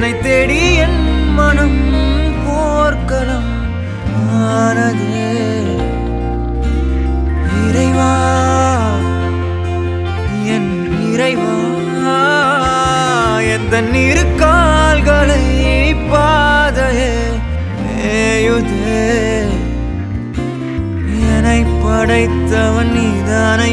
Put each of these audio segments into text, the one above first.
என்னை தேடி என் மனம் போர்க்களம் ஆனது. இறைவா என் இறைவா எந்த இரு கால்களை பாதையே மேயுதே. என்னை படைத்தவன் நீதானை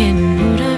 in Buddha.